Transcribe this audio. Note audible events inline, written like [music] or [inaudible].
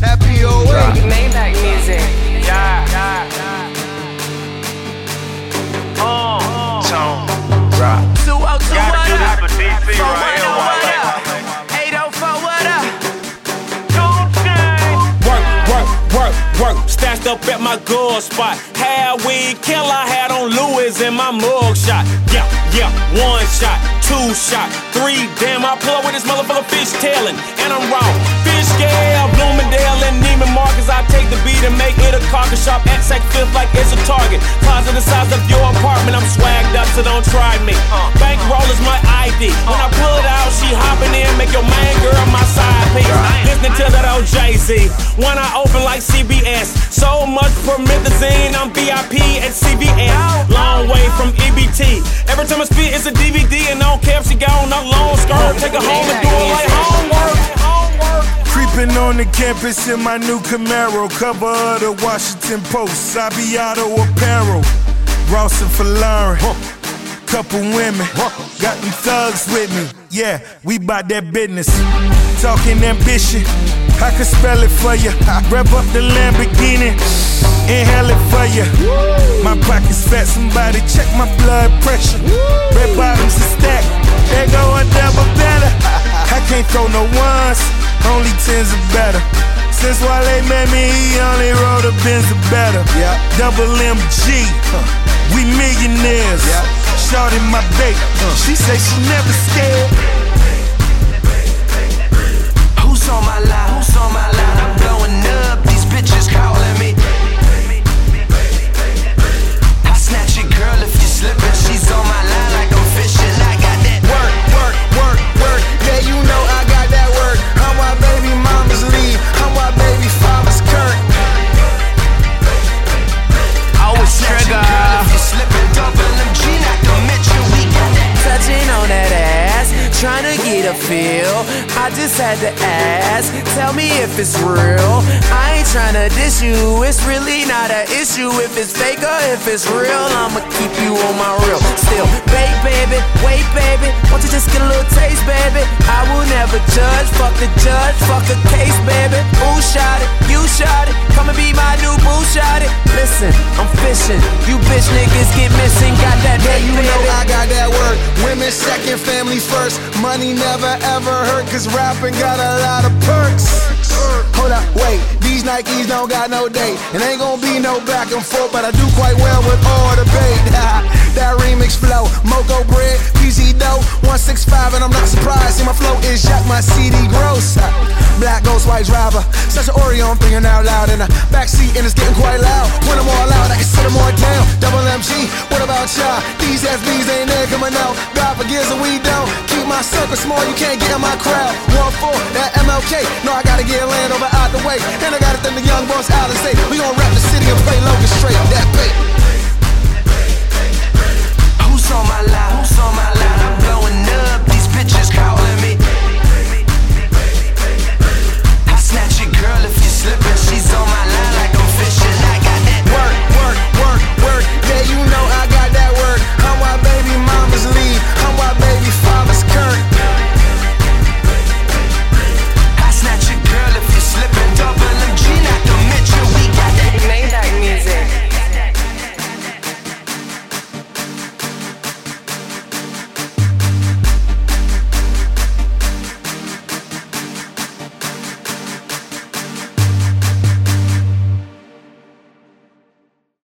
That POA. Maybach music. Yeah, yeah, yeah. Tone, rock. 202 what up? for DC From right here. 101 What up? 804 what up? Work, work, work, work. Stashed up at my good spot. Had weed killer, had on Louis in my mug shot. Yeah, yeah, one shot, two shot, three. Damn, I pull up with this motherfucker fish tailing, and I'm raw. Fish scale, Bloomingdale make it a carcass shop. At Saks Fifth like it's a target. Closet the size of your apartment. I'm swagged up, so don't try me. Bankroll is my ID. When I pull it out, she hopping in, make your main girl my side piece. Listening to that old Jay Z. When I open like CBS, so much promethazine, I'm VIP at CVS. Long way from EBT. Every time I spit, it's a DVD, and I don't care if she got on a long skirt. Take her home and do it like. On the campus in my new Camaro, cover of the Washington Post, Sabiato apparel, Ross and Falari, couple women, got them thugs with me. Yeah, we bout that business. Talking ambition, I can spell it for you. Rev up the Lamborghini, inhale it for you. My pockets fat, somebody check my blood pressure. Red bottoms a stack, there go a double better. I can't throw no tens are better. Since Wale met me, he only rode a Benz or better. Yeah. Double MG, we millionaires. Yeah. Shorty my babe, she say she never scared. Feel. I just had to ask, tell me if it's real. I ain't trying to diss you, it's really not an issue. If it's fake or if it's real, I'ma keep you on my real. Still, wait, baby, wait, baby. Won't you just get a little taste, baby? I will never judge, fuck the judge, fuck a case, baby. Who shot it? You shot it. Come and be my new boo You bitch niggas get missing. Got that Yeah, you know. I got that work. Women second, family first. Money never ever hurt, cause rapping got a lot of perks. Hold up, wait, these Nikes don't got no date. And ain't gonna be no back and forth, but I do quite well with all the bait. [laughs] that remix flow, Moco bread, PZ dough, 165, and I'm not surprised. See, my flow is Jack, my CD gross. Black ghost, white driver, such an Oreo, I'm thinking out loud in the backseat, and it's getting quite loud. Keep small, you can't get in my crowd. One four, that MLK. No, I gotta get land over out the way. And I gotta thank the young boss out and say, we gon' rap the city and play straight.